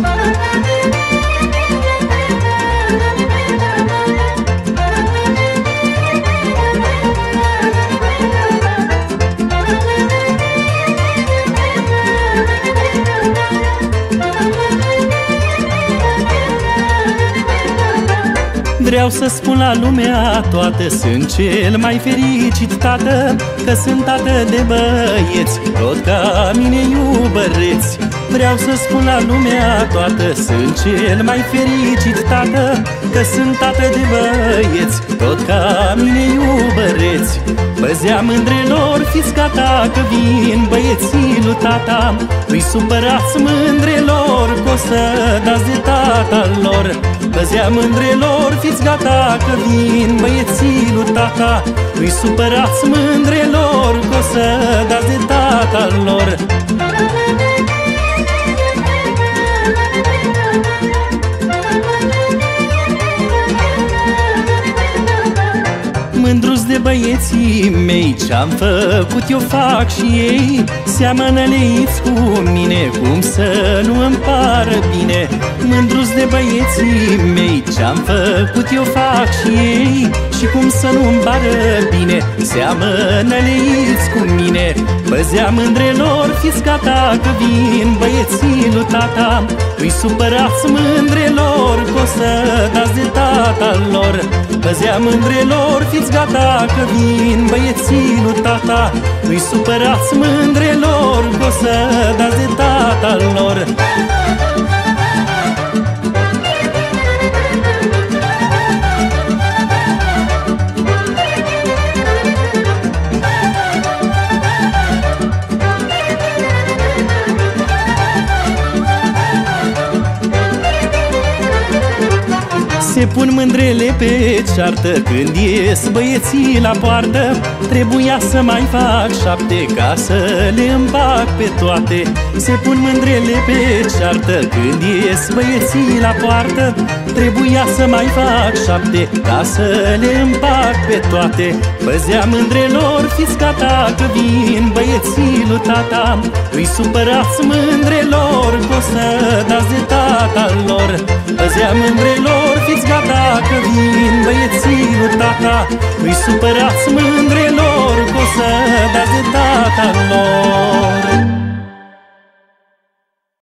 Thank you. Vreau să spun la lumea toată Sunt cel mai fericit tată Că sunt tată de băieți Tot ca mine iubăreți. Vreau să spun la lumea toată Sunt cel mai fericit tată Că sunt tată de băieți Tot ca mine iubăreți. Păzea mândrelor, fiți gata Că vin băieții lui tata. Îi supărați mândrelor Că o să dați de tata lor Păzea mândrelor, fiți gata Că vin băieții lui tata. Îi supărați mândrelor Că o să dați de tata lor Mândrus de băieții mei Ce-am făcut eu fac și ei. Seamănă leiți cu mine Cum să nu îmi pară bine. Mândrus de băieții mei Ce-am făcut eu fac și ei. Și cum să nu-mi pară bine Seamănă leiți cu mine. Păzea mândrelor, fiți gata Că vin băieții lui tata. Îi supărați mândrelor Că o să dați de tata lor Păzea mândrelor, fiți gata Că vin băieții lui tata. Îi supărați mândrelor Că o să dați Se pun mândrele pe ceartă. Când ies băieții la poartă Trebuia să mai fac șapte Ca să le împac pe toate. Se pun mândrele pe ceartă. Când ies băieții la poartă Trebuia să mai fac șapte Ca să le împac pe toate. Păzea mândrelor, fiți gata Că vin băieții lui tata. Îi supărați mândrelor Că o să dați de tata lor. Păzea mândrelor, fiți gata Că vin băieții lui tata Îi supărați mândrelor Că o să dați de tata lor